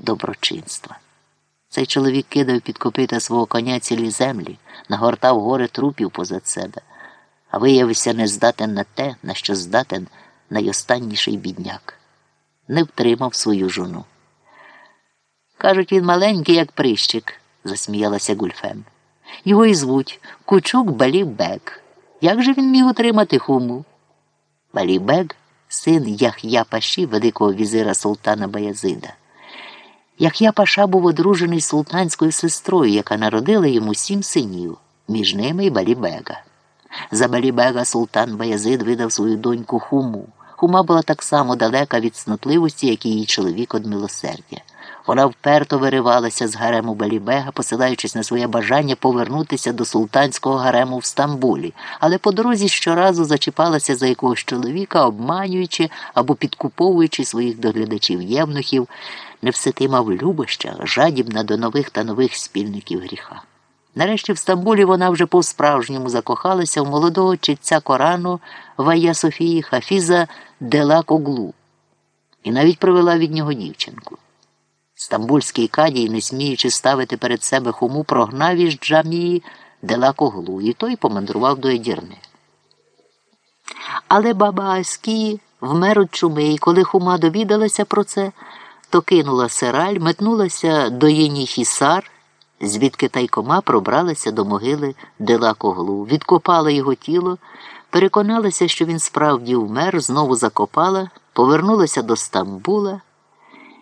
доброчинства. Цей чоловік кидав під копита свого коня цілі землі, нагортав гори трупів позад себе, а виявився не здатен на те, на що здатен найостанніший бідняк. Не втримав свою жону. Кажуть, він маленький, як прищик, засміялася Гульфем. Його і звуть Кучук Балібек. Як же він міг утримати хуму? Балібек син Ях'я Паші, великого візира султана Баязида. Ях'я Паша був одружений султанською сестрою, яка народила йому сім синів, між ними й Балібега. За Балібега султан Баязид видав свою доньку Хуму. Хума була так само далека від снотливості, як і її чоловік від милосердя. Вона вперто виривалася з гарему Балібега, посилаючись на своє бажання повернутися до султанського гарему в Стамбулі, але по дорозі щоразу зачіпалася за якогось чоловіка, обманюючи або підкуповуючи своїх доглядачів євнухів, невситима в любощах, жадібна до нових та нових спільників гріха. Нарешті в Стамбулі вона вже по-справжньому закохалася в молодого читця Корану Вая Софії Хафіза Делакоглу і навіть провела від нього дівчинку. Стамбульський кадій, не сміючи ставити перед себе хуму, прогнав із Джамії Делакоглу, і той помандрував до Едірни. Але баба Аські вмер від чуми, і коли хума довідалася про це, то кинула сираль, метнулася до Єні Хісар, звідки тайкома пробралася до могили Делакоглу, відкопала його тіло, переконалася, що він справді вмер, знову закопала, повернулася до Стамбула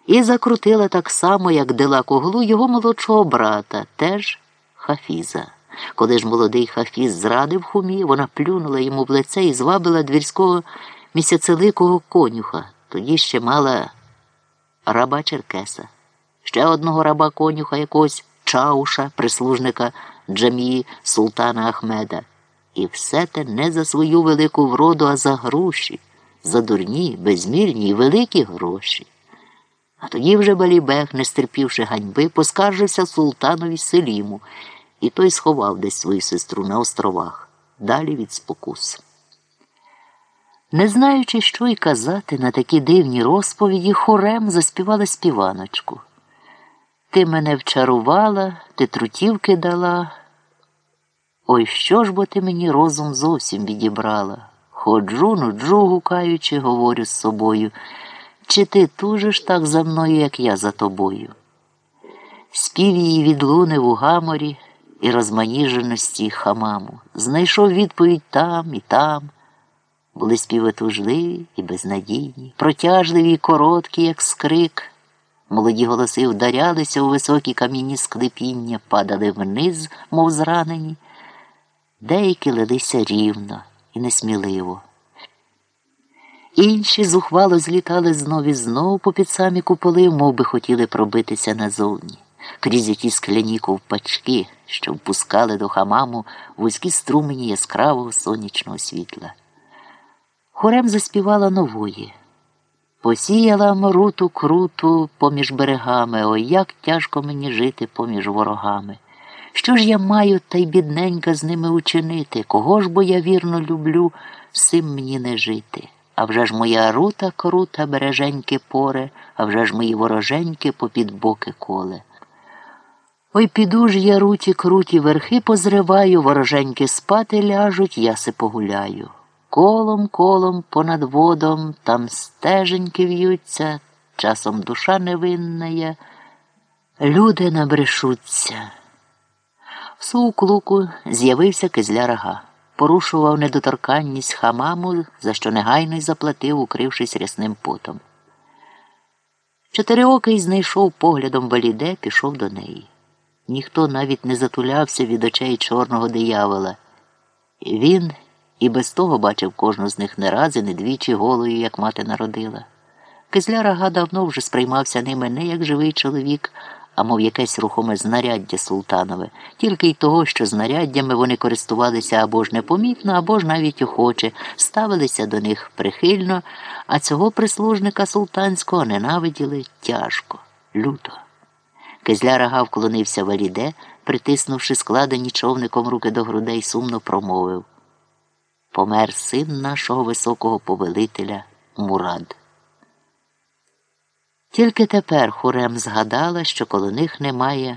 і закрутила так само, як Делакоглу, його молодшого брата, теж Хафіза. Коли ж молодий Хафіз зрадив хумі, вона плюнула йому в лице і звабила двірського місяцеликого конюха, тоді ще мала раба Черкеса, ще одного раба конюха якогось чауша, прислужника Джамії Султана Ахмеда. І все те не за свою велику вроду, а за гроші, за дурні, безмірні і великі гроші. А тоді вже Балібег, не стерпівши ганьби, поскаржився султанові Селіму, і той сховав десь свою сестру на островах, далі від спокус. Не знаючи, що й казати на такі дивні розповіді, хорем заспівала співаночку. Ти мене вчарувала, ти трутівки дала. Ой, що ж бо ти мені розум зовсім відібрала? Ходжу, нуджу, гукаючи, говорю з собою. Чи ти тужиш так за мною, як я за тобою? Спів її відлунив у гаморі і розманіженості хамаму. Знайшов відповідь там і там. Були співи тужливі і безнадійні, протяжливі і короткі, як скрик. Молоді голоси вдарялися у високі камінні склепіння, падали вниз, мов зранені. Деякі лилися рівно і несміливо. Інші зухвало злітали знов і знов попід самі куполи, мов би хотіли пробитися назовні, крізь ті скляні ковпачки, що впускали до хамаму вузькі струмені яскравого сонячного світла. Хорем заспівала нової. Посіяла моруту круту поміж берегами, ой, як тяжко мені жити поміж ворогами. Що ж я маю та й бідненька з ними учинити? Кого ж бо я вірно люблю, сим мені не жити? А вже ж моя рута крута береженьки поре, а вже ж мої вороженьки попід боки коле. Ой піду ж я руті круті верхи позриваю, вороженьки спати ляжуть, я се погуляю. Колом, колом понад водом там стеженьки в'ються, часом душа невинна люди набрешуться. В суклуку з'явився кизля рага порушував недоторканність хамаму, за що негайно й заплатив, укрившись рясним потом. Чотириокий знайшов поглядом валіде, пішов до неї. Ніхто навіть не затулявся від очей чорного диявола. Він і без того бачив кожну з них не раз і не двічі голою, як мати народила. Кизля рага давно вже сприймався ними не як живий чоловік а мов якесь рухоме знаряддя султанове, тільки й того, що знаряддями вони користувалися або ж непомітно, або ж навіть охоче, ставилися до них прихильно, а цього прислужника султанського ненавиділи тяжко, люто. Кизля рага вклонився валіде, притиснувши складені човником руки до грудей, сумно промовив Помер син нашого високого повелителя Мурад. Тільки тепер Хурем згадала, що коло них немає